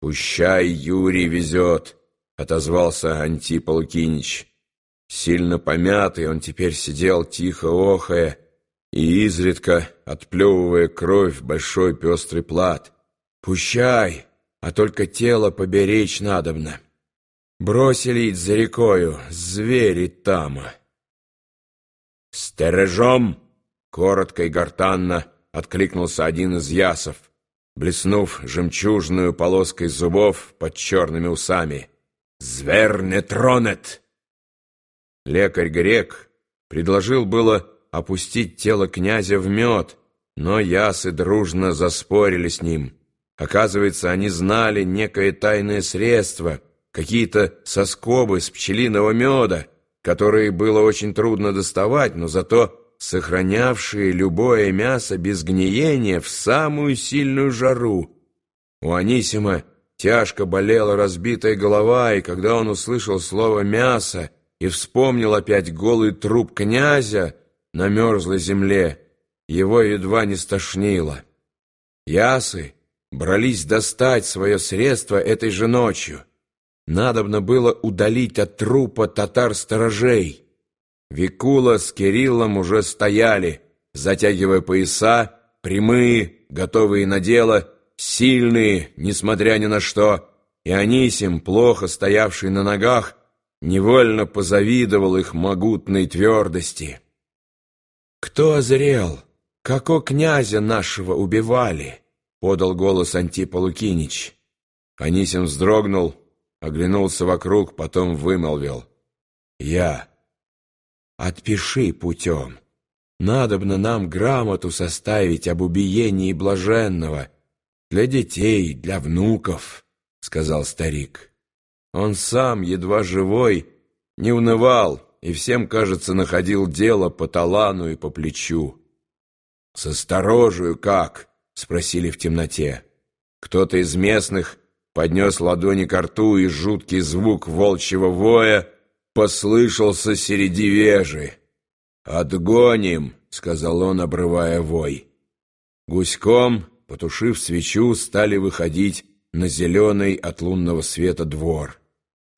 «Пущай Юрий везет», — отозвался Антип Лукинич. Сильно помятый он теперь сидел, тихо охая, и изредка отплевывая кровь в большой пестрый плат. «Пущай, а только тело поберечь надобно. Бросили за рекою, звери там». «Стережом!» — коротко и гортанно откликнулся один из ясов, блеснув жемчужную полоской зубов под черными усами. «Зверь не тронет!» Лекарь-грек предложил было опустить тело князя в мед, но ясы дружно заспорили с ним. Оказывается, они знали некое тайное средство, какие-то соскобы с пчелиного меда, которые было очень трудно доставать, но зато сохранявшие любое мясо без гниения в самую сильную жару. У Анисима тяжко болела разбитая голова, и когда он услышал слово «мясо» и вспомнил опять голый труп князя на мерзлой земле, его едва не стошнило. Ясы брались достать свое средство этой же ночью. Надобно было удалить от трупа татар-сторожей. Викула с Кириллом уже стояли, затягивая пояса, прямые, готовые на дело, сильные, несмотря ни на что, и Анисим, плохо стоявший на ногах, невольно позавидовал их могутной твердости. «Кто озрел? Како князя нашего убивали?» — подал голос Антипа Лукинич. Анисим вздрогнул, оглянулся вокруг, потом вымолвил. «Я». Отпиши путем. Надобно нам грамоту составить об убиении блаженного. Для детей, для внуков, — сказал старик. Он сам, едва живой, не унывал и всем, кажется, находил дело по талану и по плечу. «Со сторожую как?» — спросили в темноте. Кто-то из местных поднес ладони к рту, и жуткий звук волчьего воя — послышался среди вежи. «Отгоним!» — сказал он, обрывая вой. Гуськом, потушив свечу, стали выходить на зеленый от лунного света двор.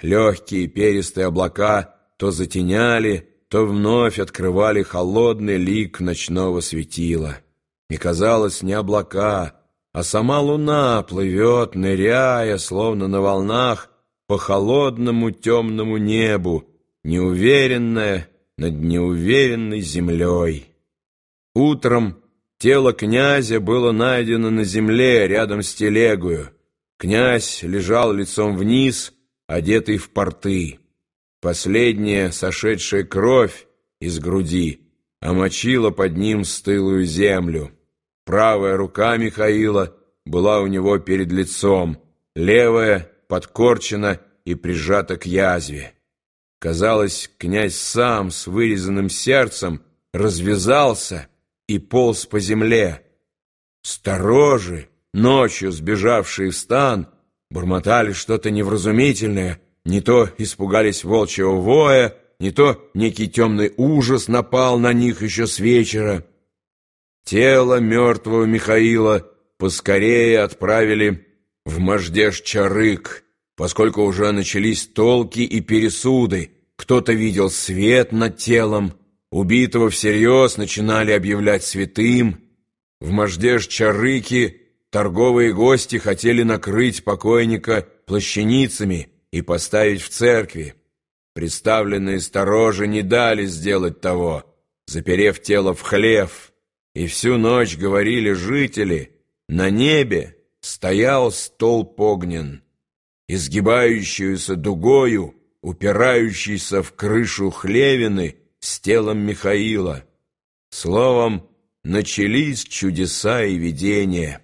Легкие перистые облака то затеняли, то вновь открывали холодный лик ночного светила. И казалось, не облака, а сама луна плывет, ныряя, словно на волнах, по холодному темному небу, неуверенная над неуверенной землей. Утром тело князя было найдено на земле рядом с телегою. Князь лежал лицом вниз, одетый в порты. Последняя сошедшая кровь из груди омочила под ним стылую землю. Правая рука Михаила была у него перед лицом, левая подкорчена и прижата к язве. Казалось, князь сам с вырезанным сердцем развязался и полз по земле. Сторожи, ночью сбежавшие в стан, бормотали что-то невразумительное, не то испугались волчьего воя, не то некий темный ужас напал на них еще с вечера. Тело мертвого Михаила поскорее отправили в Мождеш-Чарык, поскольку уже начались толки и пересуды. Кто-то видел свет над телом, убитого всерьез начинали объявлять святым. В Мождеж-Чарыке торговые гости хотели накрыть покойника плащаницами и поставить в церкви. Представленные сторожи не дали сделать того, заперев тело в хлев, и всю ночь говорили жители, на небе стоял столб огнен изгибающуюся дугою, упирающийся в крышу хлевины с телом Михаила. Словом, начались чудеса и видения.